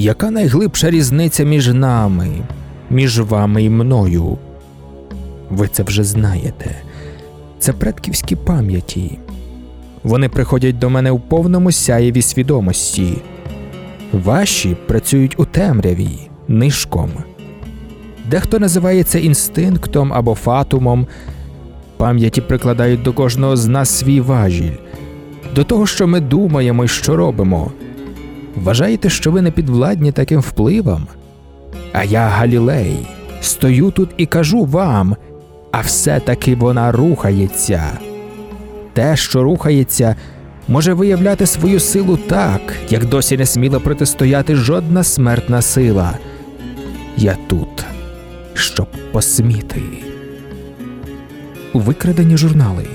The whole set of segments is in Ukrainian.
Яка найглибша різниця між нами, між вами і мною? Ви це вже знаєте. Це предківські пам'яті. Вони приходять до мене у повному сяєві свідомості. Ваші працюють у темряві, нишком. Дехто називає це інстинктом або фатумом. Пам'яті прикладають до кожного з нас свій важіль, до того, що ми думаємо і що робимо. Вважаєте, що ви не підвладні таким впливам? А я Галілей, стою тут і кажу вам, а все-таки вона рухається. Те, що рухається, може виявляти свою силу так, як досі не сміла протистояти жодна смертна сила. Я тут, щоб посміти. Викрадені журнали.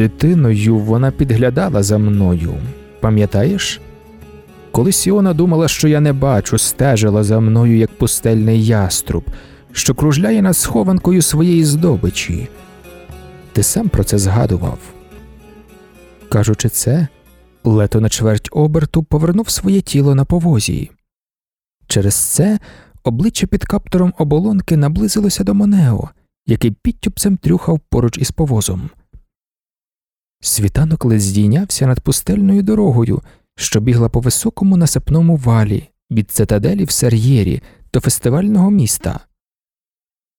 Дитиною вона підглядала за мною. Пам'ятаєш? Коли Сіона думала, що я не бачу, стежила за мною як пустельний яструб, що кружляє над схованкою своєї здобичі. Ти сам про це згадував. Кажучи це, лето на чверть оберту повернув своє тіло на повозі. Через це обличчя під каптором оболонки наблизилося до Монео, який підтюпцем трюхав поруч із повозом. Світанок ледь здійнявся над пустельною дорогою, що бігла по високому насипному валі від цитаделі в Сер'єрі до фестивального міста.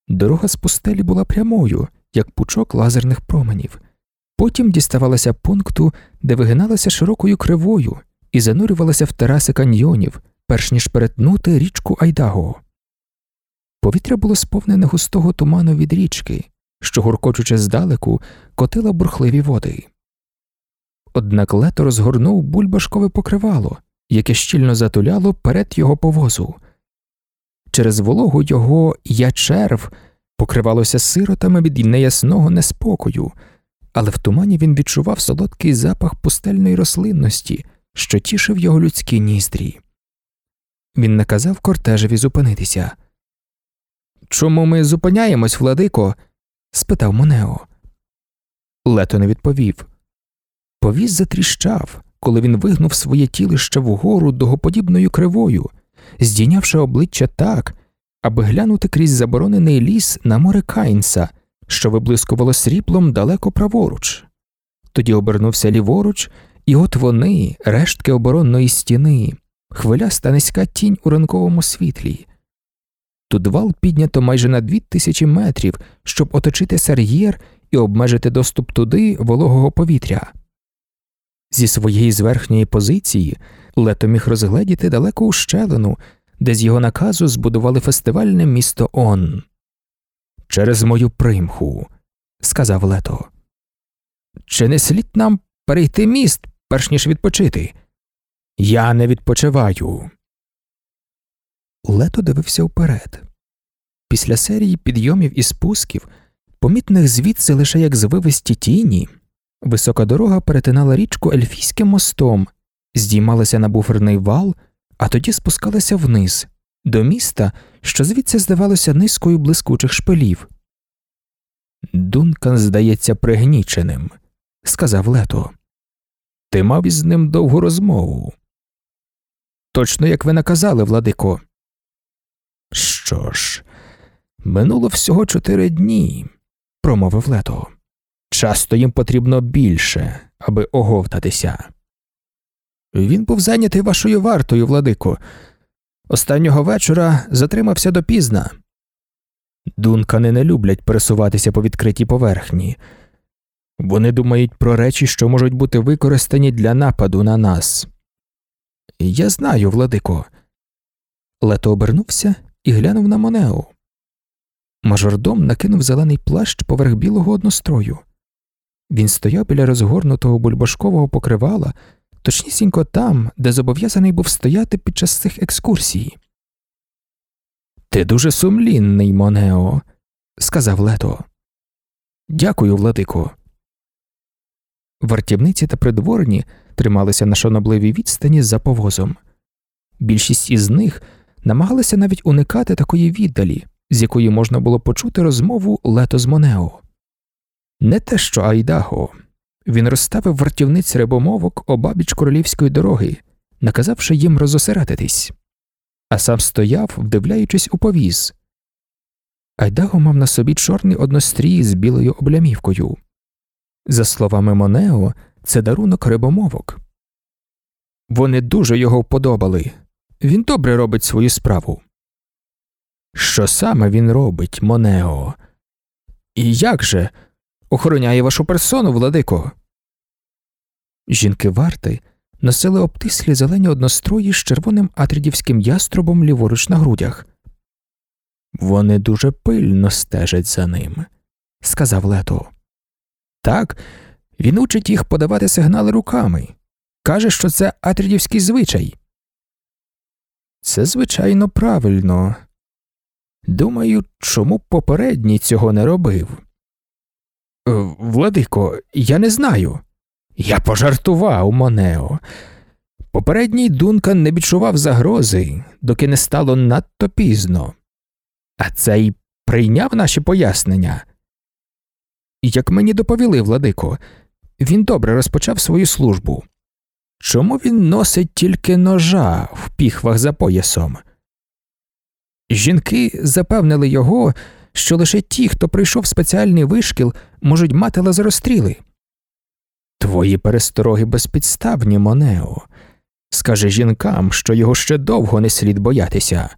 Дорога з пустелі була прямою, як пучок лазерних променів, потім діставалася пункту, де вигиналася широкою кривою і занурювалася в тераси каньйонів, перш ніж перетнути річку Айдаго. Повітря було сповнене густого туману від річки, що, гуркочучи здалеку, котила бурхливі води. Однак лето розгорнув бульбашкове покривало, яке щільно затуляло перед його повозу. Через вологу його я черв покривалося сиротами від неясного неспокою, але в тумані він відчував солодкий запах пустельної рослинності, що тішив його людські ніздрі. Він наказав кортежеві зупинитися. Чому ми зупиняємось, владико? спитав Монео. Лето не відповів. Повіз затріщав, коли він вигнув своє тілище вгору догоподібною кривою, здійнявши обличчя так, аби глянути крізь заборонений ліс на море Кайнса, що виблискувало сріблом далеко праворуч. Тоді обернувся ліворуч, і от вони, рештки оборонної стіни, хвиляста низька тінь у ранковому світлі. Тут вал піднято майже на дві тисячі метрів, щоб оточити сар'єр і обмежити доступ туди вологого повітря. Зі своєї зверхньої позиції лето міг розгледіти далеку ущелину, де з його наказу збудували фестивальне місто Он. Через мою примху, сказав лето. Чи не слід нам перейти міст, перш ніж відпочити? Я не відпочиваю. Лето дивився вперед. Після серії підйомів і спусків, помітних звідси лише як звивисті тіні, висока дорога перетинала річку Ельфійським мостом, здіймалася на буферний вал, а тоді спускалася вниз, до міста, що звідси здавалося низкою блискучих шпилів. Дункан здається пригніченим, сказав Лето. Ти мав із ним довгу розмову. Точно як ви наказали, Владико. Що ж, минуло всього чотири дні, промовив Лето. Часто їм потрібно більше, аби оговтатися. Він був зайнятий вашою вартою, Владико. Останнього вечора затримався допізна. Дункани не люблять пересуватися по відкритій поверхні. Вони думають про речі, що можуть бути використані для нападу на нас. Я знаю, Владико. Лето обернувся і глянув на Монео. Мажордом накинув зелений плащ поверх білого однострою. Він стояв біля розгорнутого бульбашкового покривала, точнісінько там, де зобов'язаний був стояти під час цих екскурсій. Ти дуже сумлінний, Монео, сказав Лето. Дякую, Владико. Вартівниці та придворні трималися на шанобливій відстані за повозом. Більшість із них намагалися навіть уникати такої віддалі, з якої можна було почути розмову лето з Монео. Не те, що Айдаго. Він розставив вартівниць рибомовок обабіч королівської дороги, наказавши їм розосередитись, а сам стояв, вдивляючись у повіз. Айдаго мав на собі чорний однострій з білою облямівкою. За словами Монео, це дарунок рибомовок. Вони дуже його вподобали. Він добре робить свою справу. Що саме він робить, Монео? І як же? Охороняє вашу персону, владико. Жінки варти носили обтислі зелені однострої з червоним атрідівським яструбом ліворуч на грудях. Вони дуже пильно стежать за ним, сказав Лето. Так, він учить їх подавати сигнали руками. Каже, що це атрідівський звичай. Це, звичайно, правильно. Думаю, чому попередній цього не робив. «Е, Владико, я не знаю. Я пожартував, Монео. Попередній Дункан не відчував загрози, доки не стало надто пізно. А цей прийняв наші пояснення. Як мені доповіли, Владико, він добре розпочав свою службу. Чому він носить тільки ножа в піхвах за поясом? Жінки запевнили його, що лише ті, хто пройшов спеціальний вишкіл, можуть мати лазеростріли. Твої перестороги безпідставні, Монео. Скажи жінкам, що його ще довго не слід боятися.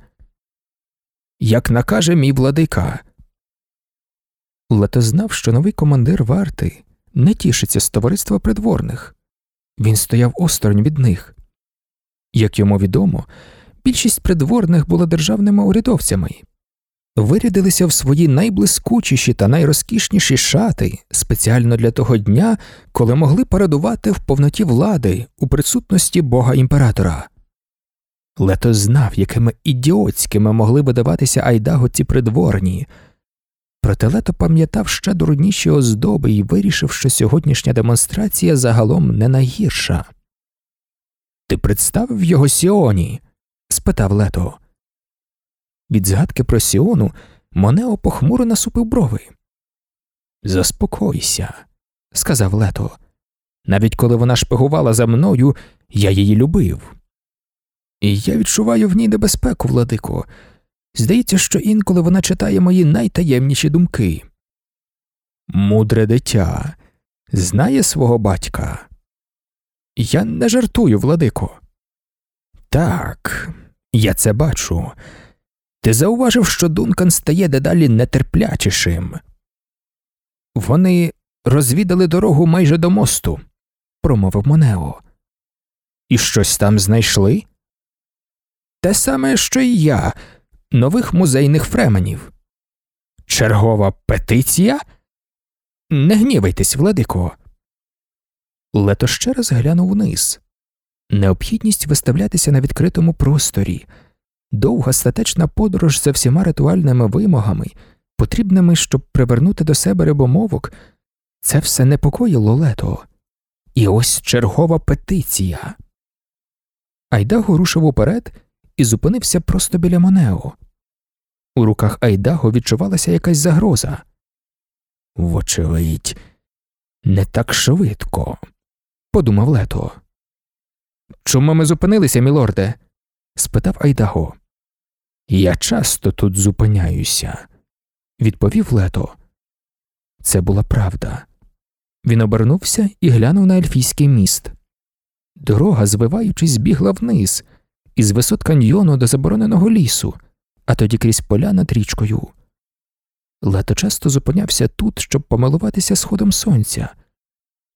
Як накаже мій владика. Лето знав, що новий командир варти не тішиться з товариства придворних. Він стояв осторонь від них. Як йому відомо, більшість придворних були державними урядовцями, вирядилися в свої найблискучіші та найрозкішніші шати спеціально для того дня, коли могли парадувати в повноті влади у присутності бога імператора. Лето знав, якими ідіотськими могли видаватися айдаго ці придворні. Проте лето пам'ятав ще дурніші оздоби і вирішив, що сьогоднішня демонстрація загалом не найгірша. Ти представив його Сіоні? спитав лето. Від згадки про Сіону Монео похмуро насупив брови. Заспокойся, сказав лето. Навіть коли вона шпигувала за мною, я її любив. І я відчуваю в ній небезпеку, владико. Здається, що інколи вона читає мої найтаємніші думки. Мудре дитя знає свого батька. Я не жартую, владико. Так, я це бачу. Ти зауважив, що Дункан стає дедалі нетерплячішим. Вони розвідали дорогу майже до мосту, промовив Монео. І щось там знайшли? Те саме, що й я, нових музейних фременів. Чергова петиція? Не гнівайтесь, владико. Лето ще раз глянув вниз. Необхідність виставлятися на відкритому просторі, довга статечна подорож за всіма ритуальними вимогами, потрібними, щоб привернути до себе рибомовок, це все непокоїло лето. І ось чергова петиція. Айдаго рушив уперед і зупинився просто біля Монео. У руках Айдаго відчувалася якась загроза. Вочевидь, не так швидко, подумав лето. Чому ми зупинилися, мілорде? спитав Айдаго. Я часто тут зупиняюся, відповів лето. Це була правда. Він обернувся і глянув на ельфійський міст. Дорога, звиваючись, збігла вниз, із висот каньйону до забороненого лісу, а тоді крізь поля над річкою. Лето часто зупинявся тут, щоб помилуватися сходом сонця.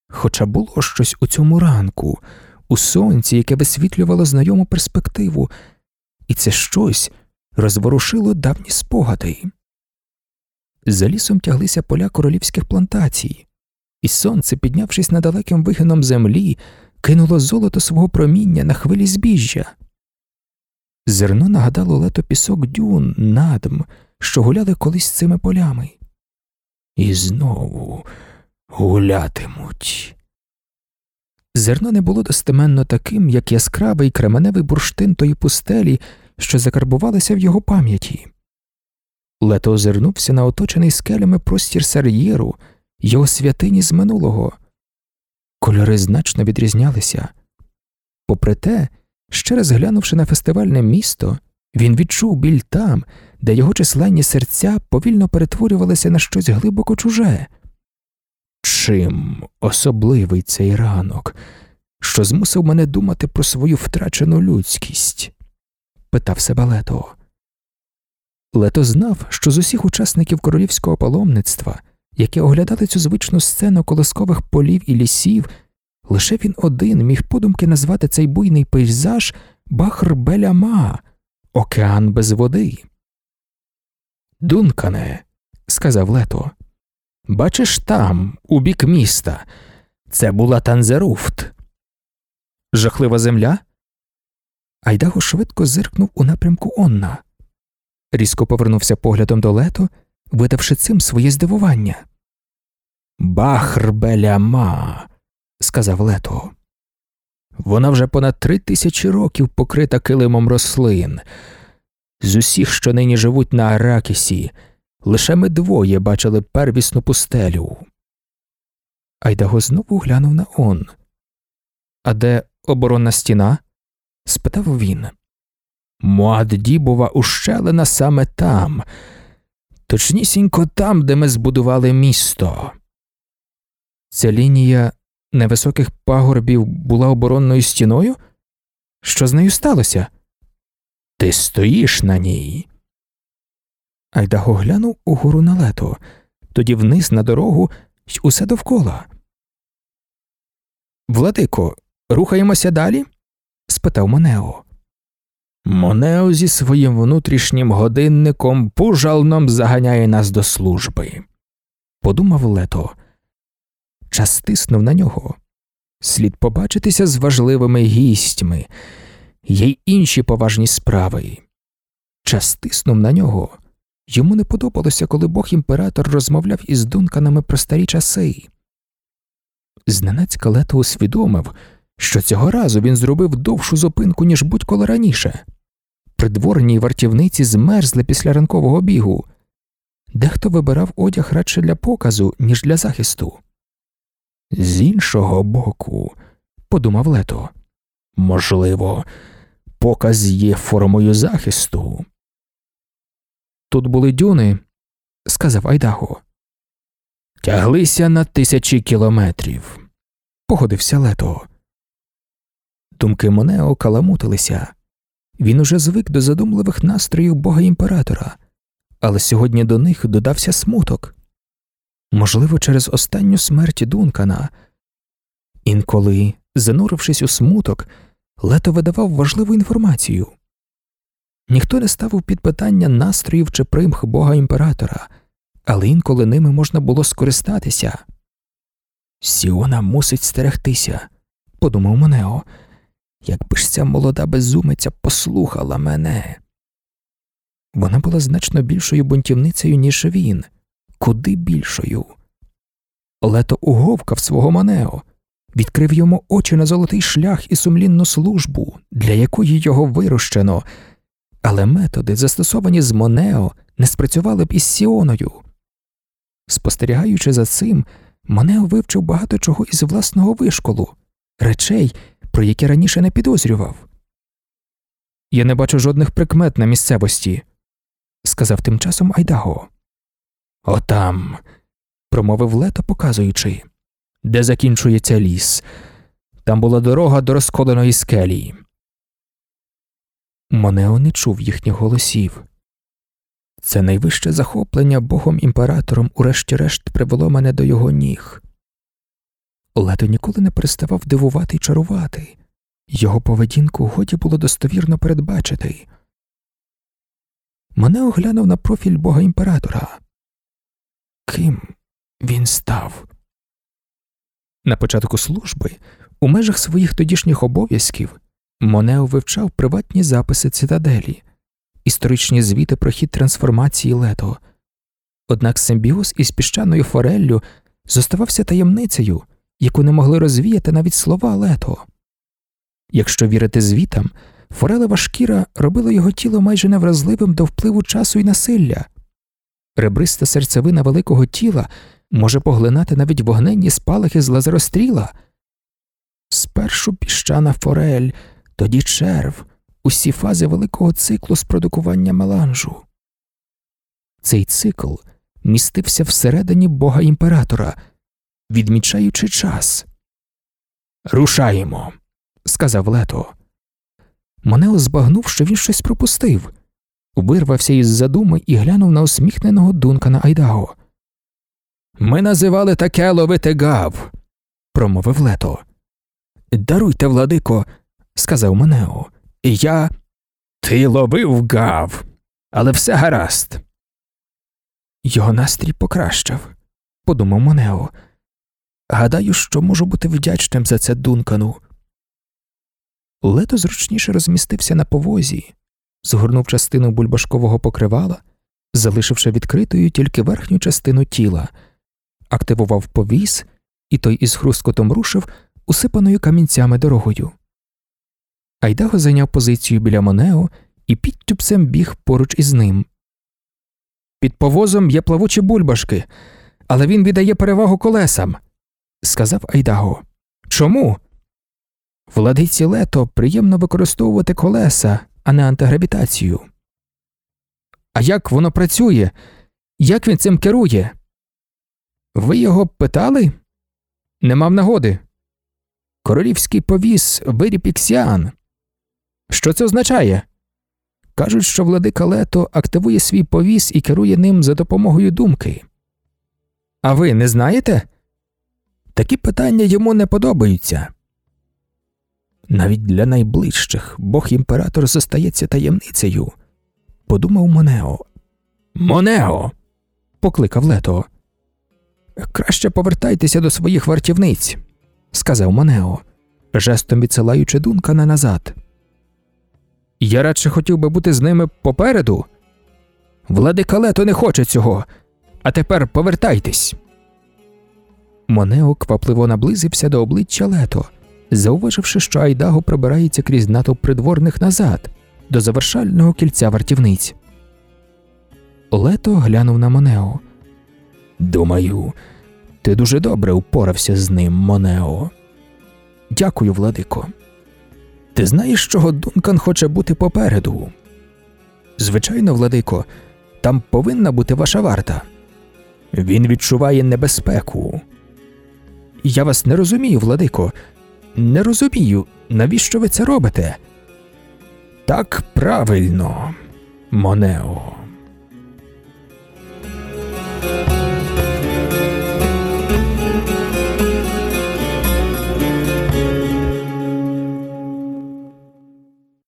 Хоча було щось у цьому ранку, у сонці, яке висвітлювало знайому перспективу, і це щось розворушило давні спогади. За лісом тяглися поля королівських плантацій, і сонце, піднявшись над далеким вигином землі, кинуло золото свого проміння на хвилі збіжжя. Зерно нагадало лето пісок дюн, надм, що гуляли колись цими полями. І знову гулятимуть. Зерно не було достеменно таким, як яскравий кременевий бурштин тої пустелі, що закарбувалися в його пам'яті. Лето озирнувся на оточений скелями простір Сар'єру, його святині з минулого. Кольори значно відрізнялися. Попри те, ще раз глянувши на фестивальне місто, він відчув біль там, де його численні серця повільно перетворювалися на щось глибоко чуже. Чим особливий цей ранок, що змусив мене думати про свою втрачену людськість? Питав себе Лето. Лето знав, що з усіх учасників королівського паломництва, які оглядали цю звичну сцену колоскових полів і лісів, лише він один міг подумки назвати цей буйний пейзаж Бахр Беляма, океан без води. Дункане, сказав Лето, бачиш там, у бік міста, це була Танзеруфт. Жахлива земля? Айдаго швидко зиркнув у напрямку Онна. Різко повернувся поглядом до лето, видавши цим своє здивування. Бахр Беляма, сказав лето. Вона вже понад три тисячі років покрита килимом рослин. З усіх, що нині живуть на Аракісі, лише ми двоє бачили первісну пустелю. Айдаго знову глянув на он. А де оборонна стіна? Спитав він. Муаддібова ущелина саме там, точнісінько там, де ми збудували місто. Ця лінія невисоких пагорбів була оборонною стіною? Що з нею сталося? Ти стоїш на ній. Айдаго глянув угору на лето, тоді вниз на дорогу й усе довкола. Владико, рухаємося далі? Спитав Монео. Монео зі своїм внутрішнім годинником пужалном заганяє нас до служби, подумав лето. Час стиснув на нього. Слід побачитися з важливими гістьми, є й інші поважні справи. Час стиснув на нього. Йому не подобалося, коли бог імператор розмовляв із дунканами про старі часи. Зненацька лето усвідомив, що цього разу він зробив довшу зупинку, ніж будь-коли раніше. Придворні й вартівниці змерзли після ранкового бігу. Дехто вибирав одяг радше для показу, ніж для захисту. З іншого боку, подумав лето, можливо, показ є формою захисту. Тут були дюни, сказав Айдаго. Тяглися на тисячі кілометрів. Погодився лето. Думки Монео каламутилися. Він уже звик до задумливих настроїв бога імператора, але сьогодні до них додався смуток можливо, через останню смерть Дункана. Інколи, занурившись у смуток, лето видавав важливу інформацію. Ніхто не ставив під питання настроїв чи примх бога імператора, але інколи ними можна було скористатися. Сіона мусить стерегтися, подумав Монео, якби ж ця молода безумиця послухала мене. Вона була значно більшою бунтівницею, ніж він, куди більшою. Лето уговкав свого Манео, відкрив йому очі на золотий шлях і сумлінну службу, для якої його вирощено, але методи, застосовані з Монео, не спрацювали б із Сіоною. Спостерігаючи за цим, Монео вивчив багато чого із власного вишколу, речей, про які раніше не підозрював. Я не бачу жодних прикмет на місцевості, сказав тим часом Айдаго. Отам, промовив лето, показуючи, де закінчується ліс. Там була дорога до розколеної скелі. Монео не чув їхніх голосів. Це найвище захоплення богом імператором, урешті-решт, привело мене до його ніг. Лето ніколи не переставав дивувати й чарувати, його поведінку годі було достовірно передбачити. Мене оглянув на профіль бога імператора. Ким він став? На початку служби, у межах своїх тодішніх обов'язків, Монео вивчав приватні записи цитаделі, історичні звіти про хід трансформації лето. Однак симбіоз із піщаною фореллю зоставався таємницею, яку не могли розвіяти навіть слова лето. Якщо вірити звітам, форелева шкіра робила його тіло майже невразливим до впливу часу і насилля. Ребриста серцевина великого тіла може поглинати навіть вогненні спалахи з лазеростріла. Спершу піщана форель, тоді черв, усі фази великого циклу з продукування меланжу. Цей цикл містився всередині бога імператора, відмічаючи час. Рушаємо, сказав Лето. Манео збагнув, що він щось пропустив, вирвався із задуми і глянув на усміхненого Дункана Айдаго. Ми називали таке ловити гав, промовив Лето. Даруйте, владико, сказав Манео. Я. Ти ловив гав, але все гаразд. Його настрій покращав, подумав Манео. Гадаю, що можу бути вдячним за це Дункану. Лето зручніше розмістився на повозі, згорнув частину бульбашкового покривала, залишивши відкритою тільки верхню частину тіла, активував повіс, і той із хрусткотом рушив усипаною камінцями дорогою. Айдаго зайняв позицію біля Монео і підтюпцем біг поруч із ним. Під повозом є плавучі бульбашки, але він віддає перевагу колесам, сказав Айдаго. Чому? Владиці лето приємно використовувати колеса, а не антигравітацію. А як воно працює? Як він цим керує? Ви його питали? Не мав нагоди. Королівський повіс виріб. Що це означає? Кажуть, що владика лето активує свій повіс і керує ним за допомогою думки. А ви не знаєте? Такі питання йому не подобаються. Навіть для найближчих бог імператор зостається таємницею, подумав Монео. Монео. покликав Лето. Краще повертайтеся до своїх вартівниць, сказав Монео, жестом відсилаючи Дункана назад. Я радше хотів би бути з ними попереду. Владика Лето не хоче цього, а тепер повертайтесь. Монео квапливо наблизився до обличчя Лето, зауваживши, що Айдаго пробирається крізь натовп придворних назад, до завершального кільця вартівниць. Лето глянув на Монео. Думаю, ти дуже добре упорався з ним, Монео. Дякую, владико. Ти знаєш, чого Дункан хоче бути попереду? Звичайно, владико, там повинна бути ваша варта. Він відчуває небезпеку. Я вас не розумію, владико. Не розумію, навіщо ви це робите? Так правильно, Монео.